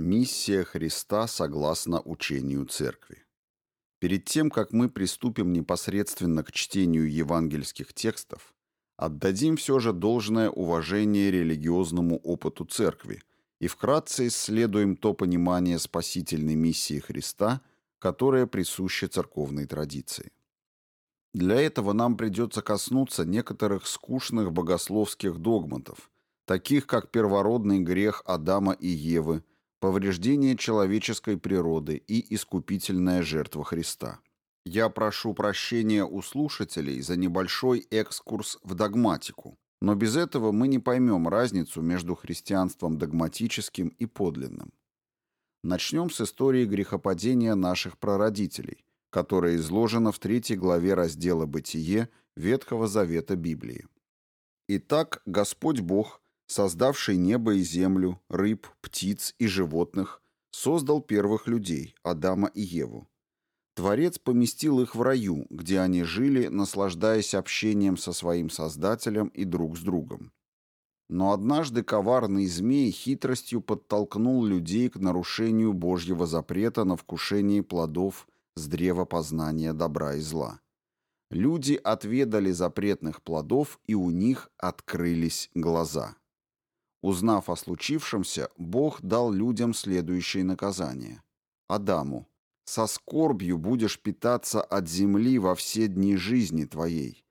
Миссия Христа согласно учению Церкви. Перед тем, как мы приступим непосредственно к чтению евангельских текстов, отдадим все же должное уважение религиозному опыту Церкви и вкратце исследуем то понимание спасительной миссии Христа, которое присуще церковной традиции. Для этого нам придется коснуться некоторых скучных богословских догматов, таких как первородный грех Адама и Евы – повреждение человеческой природы и искупительная жертва Христа. Я прошу прощения у слушателей за небольшой экскурс в догматику, но без этого мы не поймем разницу между христианством догматическим и подлинным. Начнем с истории грехопадения наших прародителей, которая изложена в третьей главе раздела «Бытие» Ветхого Завета Библии. Итак, Господь Бог создавший небо и землю, рыб, птиц и животных, создал первых людей, Адама и Еву. Творец поместил их в раю, где они жили, наслаждаясь общением со своим Создателем и друг с другом. Но однажды коварный змей хитростью подтолкнул людей к нарушению Божьего запрета на вкушение плодов с древа познания добра и зла. Люди отведали запретных плодов, и у них открылись глаза. Узнав о случившемся, Бог дал людям следующее наказание. Адаму, со скорбью будешь питаться от земли во все дни жизни твоей.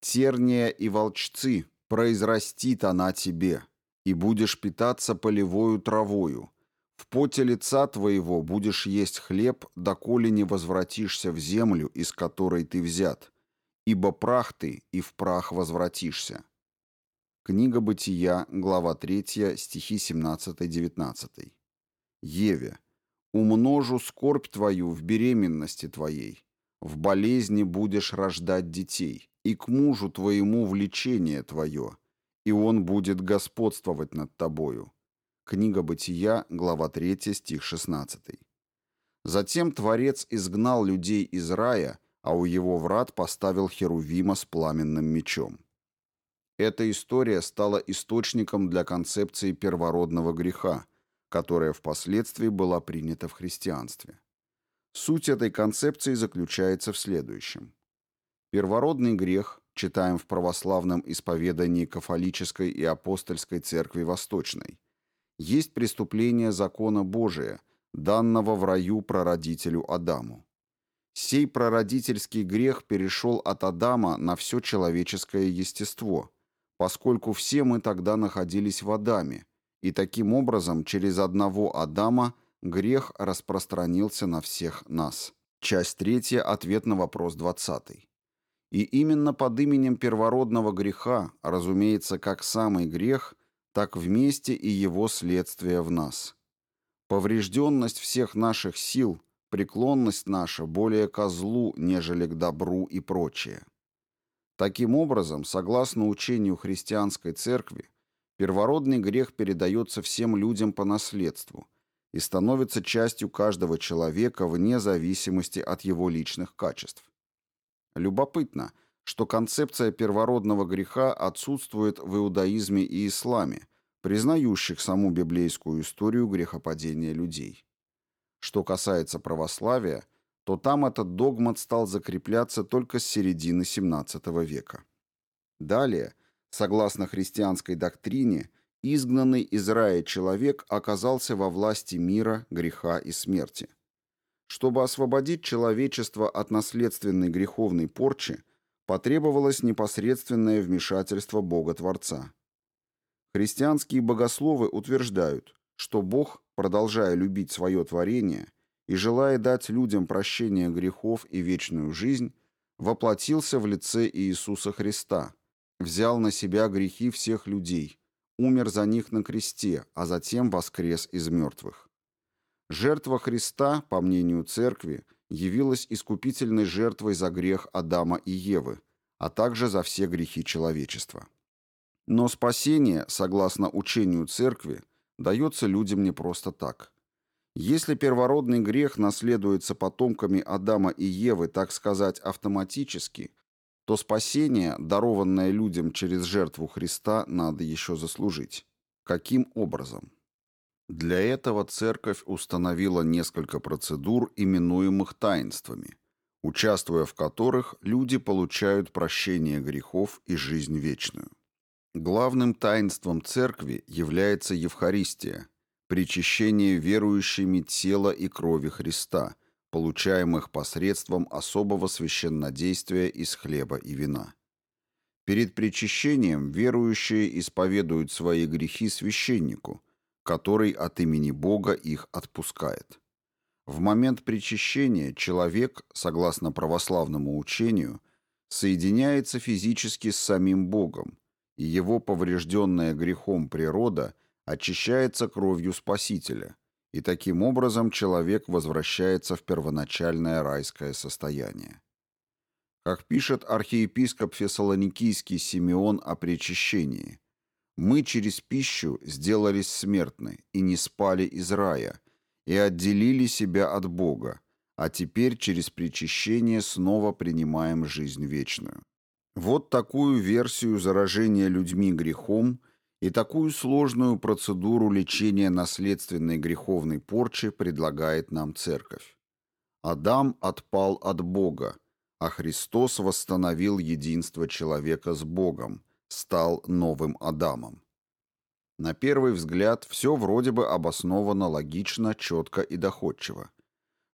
Терния и волчцы произрастит она тебе, и будешь питаться полевою травою. В поте лица твоего будешь есть хлеб, доколе не возвратишься в землю, из которой ты взят, ибо прах ты, и в прах возвратишься. Книга Бытия, глава 3, стихи 17-19. Еве, умножу скорбь твою в беременности твоей, в болезни будешь рождать детей, и к мужу твоему влечение твое, и он будет господствовать над тобою. Книга Бытия, глава 3, стих 16. Затем Творец изгнал людей из рая, а у его врат поставил Херувима с пламенным мечом. Эта история стала источником для концепции первородного греха, которая впоследствии была принята в христианстве. Суть этой концепции заключается в следующем. Первородный грех, читаем в православном исповедании кафолической и апостольской церкви Восточной, есть преступление закона Божия, данного в раю прародителю Адаму. Сей прародительский грех перешел от Адама на все человеческое естество – поскольку все мы тогда находились в Адаме, и таким образом через одного Адама грех распространился на всех нас. Часть третья, ответ на вопрос двадцатый. И именно под именем первородного греха, разумеется, как самый грех, так вместе и его следствие в нас. Поврежденность всех наших сил, преклонность наша более ко злу, нежели к добру и прочее. Таким образом, согласно учению христианской церкви, первородный грех передается всем людям по наследству и становится частью каждого человека вне зависимости от его личных качеств. Любопытно, что концепция первородного греха отсутствует в иудаизме и исламе, признающих саму библейскую историю грехопадения людей. Что касается православия – то там этот догмат стал закрепляться только с середины XVII века. Далее, согласно христианской доктрине, изгнанный из рая человек оказался во власти мира, греха и смерти. Чтобы освободить человечество от наследственной греховной порчи, потребовалось непосредственное вмешательство Бога-Творца. Христианские богословы утверждают, что Бог, продолжая любить свое творение – и, желая дать людям прощение грехов и вечную жизнь, воплотился в лице Иисуса Христа, взял на себя грехи всех людей, умер за них на кресте, а затем воскрес из мертвых. Жертва Христа, по мнению Церкви, явилась искупительной жертвой за грех Адама и Евы, а также за все грехи человечества. Но спасение, согласно учению Церкви, дается людям не просто так. Если первородный грех наследуется потомками Адама и Евы, так сказать, автоматически, то спасение, дарованное людям через жертву Христа, надо еще заслужить. Каким образом? Для этого церковь установила несколько процедур, именуемых таинствами, участвуя в которых люди получают прощение грехов и жизнь вечную. Главным таинством церкви является Евхаристия, причащение верующими тела и крови Христа, получаемых посредством особого священнодействия из хлеба и вина. Перед причащением верующие исповедуют свои грехи священнику, который от имени Бога их отпускает. В момент причащения человек, согласно православному учению, соединяется физически с самим Богом, и его поврежденная грехом природа очищается кровью Спасителя, и таким образом человек возвращается в первоначальное райское состояние. Как пишет архиепископ Фессалоникийский Симеон о причащении, «Мы через пищу сделались смертны и не спали из рая, и отделили себя от Бога, а теперь через причащение снова принимаем жизнь вечную». Вот такую версию заражения людьми грехом и такую сложную процедуру лечения наследственной греховной порчи предлагает нам Церковь. Адам отпал от Бога, а Христос восстановил единство человека с Богом, стал новым Адамом. На первый взгляд все вроде бы обосновано логично, четко и доходчиво.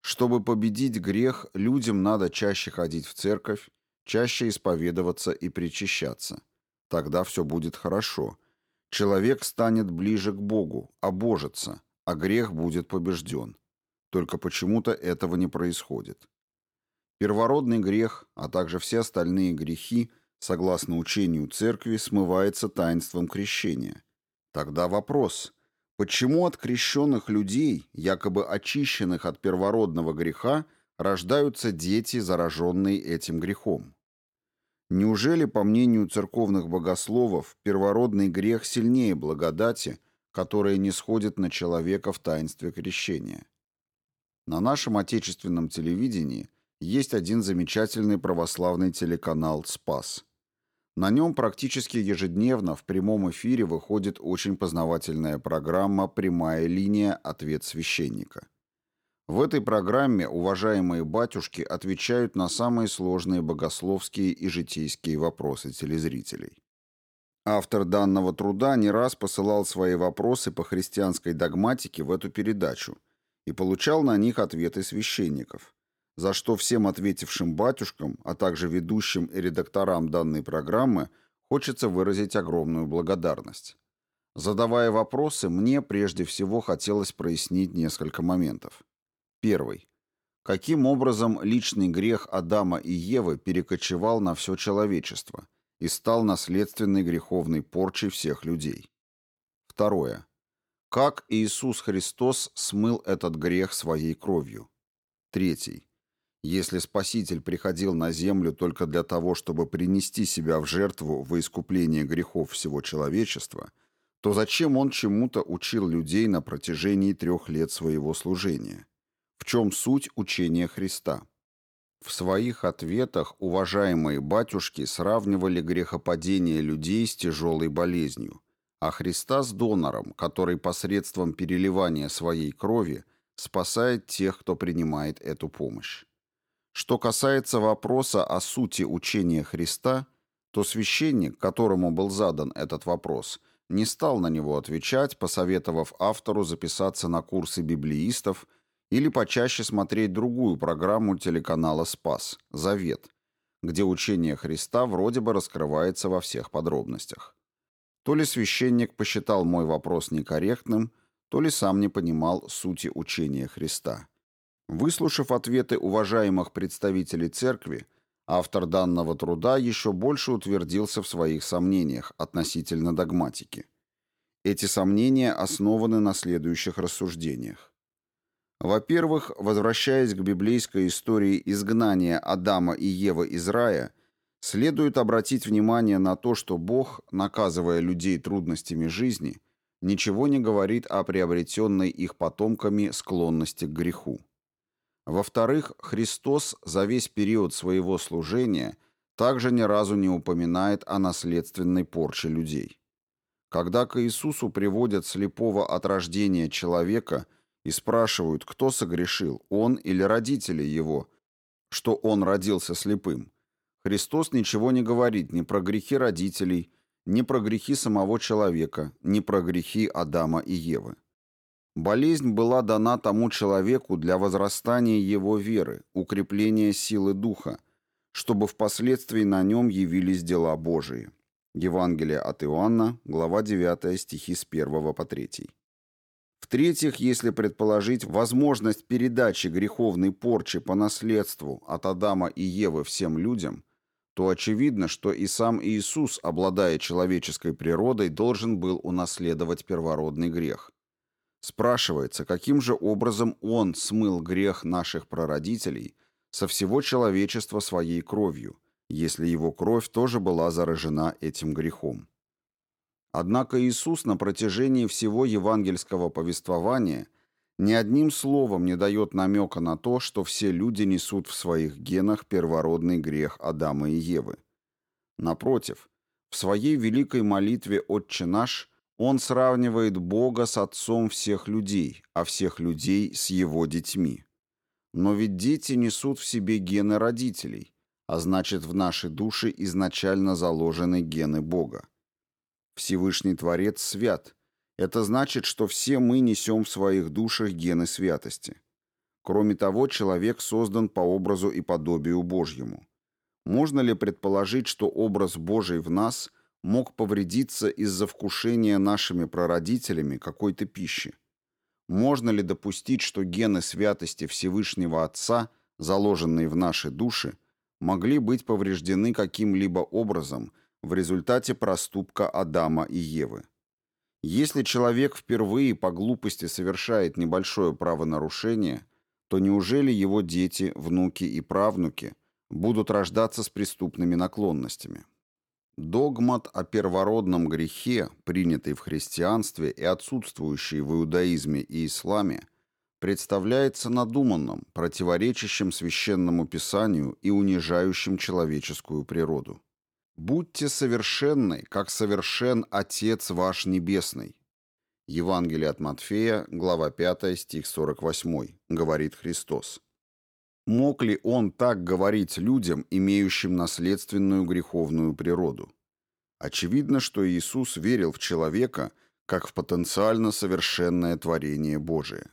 Чтобы победить грех, людям надо чаще ходить в церковь, чаще исповедоваться и причащаться. Тогда все будет хорошо. Человек станет ближе к Богу, обожится, а грех будет побежден. Только почему-то этого не происходит. Первородный грех, а также все остальные грехи, согласно учению церкви, смывается таинством крещения. Тогда вопрос, почему от крещенных людей, якобы очищенных от первородного греха, рождаются дети, зараженные этим грехом? Неужели, по мнению церковных богословов, первородный грех сильнее благодати, которая не сходит на человека в таинстве крещения? На нашем отечественном телевидении есть один замечательный православный телеканал «Спас». На нем практически ежедневно в прямом эфире выходит очень познавательная программа «Прямая линия. Ответ священника». В этой программе уважаемые батюшки отвечают на самые сложные богословские и житейские вопросы телезрителей. Автор данного труда не раз посылал свои вопросы по христианской догматике в эту передачу и получал на них ответы священников за что всем ответившим батюшкам, а также ведущим и редакторам данной программы хочется выразить огромную благодарность. Задавая вопросы, мне прежде всего хотелось прояснить несколько моментов. Первый. Каким образом личный грех Адама и Евы перекочевал на все человечество и стал наследственной греховной порчей всех людей? Второе. Как Иисус Христос смыл этот грех своей кровью? Третий. Если Спаситель приходил на землю только для того, чтобы принести себя в жертву во искупление грехов всего человечества, то зачем он чему-то учил людей на протяжении трех лет своего служения? Чем суть учения Христа? В своих ответах уважаемые батюшки сравнивали грехопадение людей с тяжелой болезнью, а Христа с донором, который посредством переливания своей крови спасает тех, кто принимает эту помощь. Что касается вопроса о сути учения Христа, то священник, которому был задан этот вопрос, не стал на него отвечать, посоветовав автору записаться на курсы библеистов или почаще смотреть другую программу телеканала «Спас» «Завет», где учение Христа вроде бы раскрывается во всех подробностях. То ли священник посчитал мой вопрос некорректным, то ли сам не понимал сути учения Христа. Выслушав ответы уважаемых представителей церкви, автор данного труда еще больше утвердился в своих сомнениях относительно догматики. Эти сомнения основаны на следующих рассуждениях. Во-первых, возвращаясь к библейской истории изгнания Адама и Евы из рая, следует обратить внимание на то, что Бог, наказывая людей трудностями жизни, ничего не говорит о приобретенной их потомками склонности к греху. Во-вторых, Христос за весь период своего служения также ни разу не упоминает о наследственной порче людей. Когда к Иисусу приводят слепого от рождения человека и спрашивают, кто согрешил, он или родители его, что он родился слепым, Христос ничего не говорит ни про грехи родителей, ни про грехи самого человека, ни про грехи Адама и Евы. Болезнь была дана тому человеку для возрастания его веры, укрепления силы духа, чтобы впоследствии на нем явились дела Божии. Евангелие от Иоанна, глава 9, стихи с 1 по 3. В-третьих, если предположить возможность передачи греховной порчи по наследству от Адама и Евы всем людям, то очевидно, что и сам Иисус, обладая человеческой природой, должен был унаследовать первородный грех. Спрашивается, каким же образом Он смыл грех наших прародителей со всего человечества своей кровью, если его кровь тоже была заражена этим грехом. Однако Иисус на протяжении всего евангельского повествования ни одним словом не дает намека на то, что все люди несут в своих генах первородный грех Адама и Евы. Напротив, в своей великой молитве «Отче наш» он сравнивает Бога с Отцом всех людей, а всех людей с Его детьми. Но ведь дети несут в себе гены родителей, а значит в наши души изначально заложены гены Бога. Всевышний Творец свят. Это значит, что все мы несем в своих душах гены святости. Кроме того, человек создан по образу и подобию Божьему. Можно ли предположить, что образ Божий в нас мог повредиться из-за вкушения нашими прародителями какой-то пищи? Можно ли допустить, что гены святости Всевышнего Отца, заложенные в наши души, могли быть повреждены каким-либо образом в результате проступка Адама и Евы? Если человек впервые по глупости совершает небольшое правонарушение, то неужели его дети, внуки и правнуки будут рождаться с преступными наклонностями? Догмат о первородном грехе, принятый в христианстве и отсутствующий в иудаизме и исламе, представляется надуманным, противоречащим священному писанию и унижающим человеческую природу. «Будьте совершенны, как совершен Отец ваш Небесный». Евангелие от Матфея, глава 5, стих 48, говорит Христос. Мог ли он так говорить людям, имеющим наследственную греховную природу? Очевидно, что Иисус верил в человека как в потенциально совершенное творение Божие.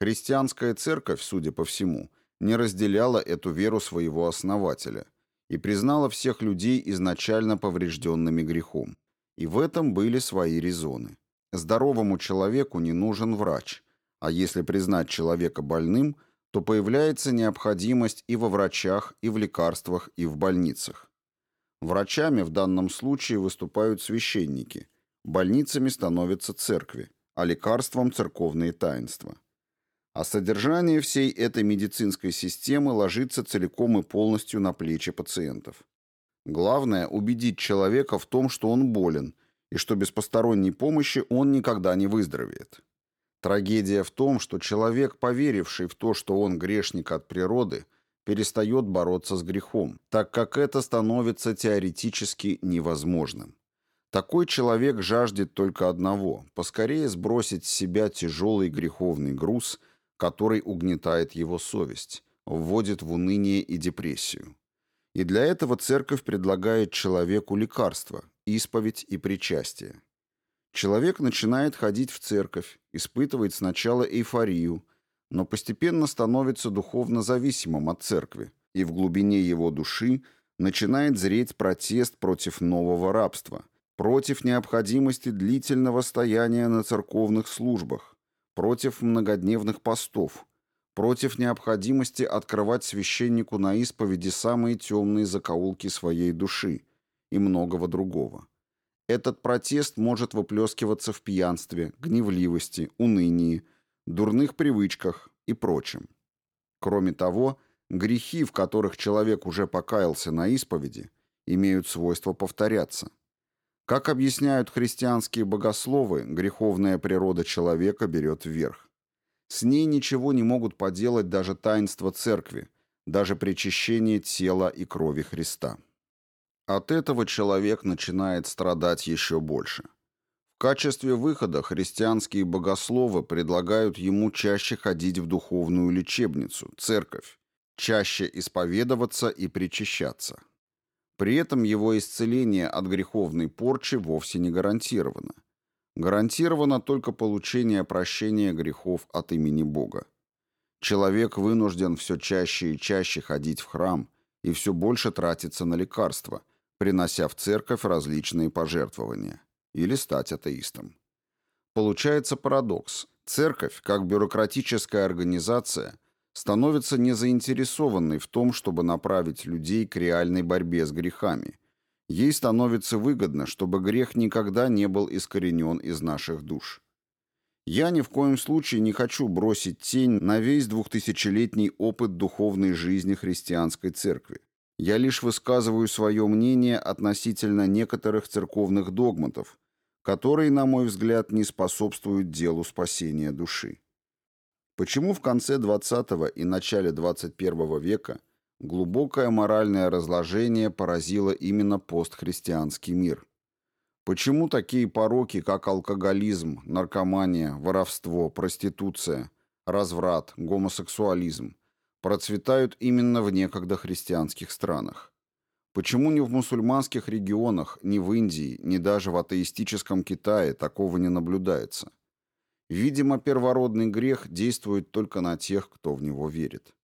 Христианская церковь, судя по всему, не разделяла эту веру своего основателя и признала всех людей изначально поврежденными грехом. И в этом были свои резоны. Здоровому человеку не нужен врач, а если признать человека больным – то появляется необходимость и во врачах, и в лекарствах, и в больницах. Врачами в данном случае выступают священники, больницами становятся церкви, а лекарством – церковные таинства. А содержание всей этой медицинской системы ложится целиком и полностью на плечи пациентов. Главное – убедить человека в том, что он болен, и что без посторонней помощи он никогда не выздоровеет. Трагедия в том, что человек, поверивший в то, что он грешник от природы, перестает бороться с грехом, так как это становится теоретически невозможным. Такой человек жаждет только одного – поскорее сбросить с себя тяжелый греховный груз, который угнетает его совесть, вводит в уныние и депрессию. И для этого церковь предлагает человеку лекарства – исповедь и причастие. Человек начинает ходить в церковь, испытывает сначала эйфорию, но постепенно становится духовно зависимым от церкви, и в глубине его души начинает зреть протест против нового рабства, против необходимости длительного стояния на церковных службах, против многодневных постов, против необходимости открывать священнику на исповеди самые темные закоулки своей души и многого другого. Этот протест может выплескиваться в пьянстве, гневливости, унынии, дурных привычках и прочем. Кроме того, грехи, в которых человек уже покаялся на исповеди, имеют свойство повторяться. Как объясняют христианские богословы, греховная природа человека берет вверх. С ней ничего не могут поделать даже таинства церкви, даже причащение тела и крови Христа. От этого человек начинает страдать еще больше. В качестве выхода христианские богословы предлагают ему чаще ходить в духовную лечебницу, церковь, чаще исповедоваться и причащаться. При этом его исцеление от греховной порчи вовсе не гарантировано. Гарантировано только получение прощения грехов от имени Бога. Человек вынужден все чаще и чаще ходить в храм и все больше тратиться на лекарства, принося в церковь различные пожертвования, или стать атеистом. Получается парадокс. Церковь, как бюрократическая организация, становится незаинтересованной в том, чтобы направить людей к реальной борьбе с грехами. Ей становится выгодно, чтобы грех никогда не был искоренен из наших душ. Я ни в коем случае не хочу бросить тень на весь двухтысячелетний опыт духовной жизни христианской церкви. Я лишь высказываю свое мнение относительно некоторых церковных догматов, которые, на мой взгляд, не способствуют делу спасения души. Почему в конце XX и начале XXI века глубокое моральное разложение поразило именно постхристианский мир? Почему такие пороки, как алкоголизм, наркомания, воровство, проституция, разврат, гомосексуализм, процветают именно в некогда христианских странах? Почему ни в мусульманских регионах, ни в Индии, ни даже в атеистическом Китае такого не наблюдается? Видимо, первородный грех действует только на тех, кто в него верит.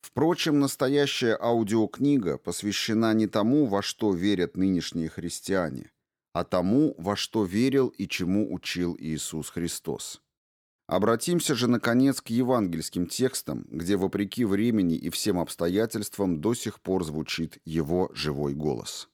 Впрочем, настоящая аудиокнига посвящена не тому, во что верят нынешние христиане, а тому, во что верил и чему учил Иисус Христос. Обратимся же, наконец, к евангельским текстам, где, вопреки времени и всем обстоятельствам, до сих пор звучит его живой голос.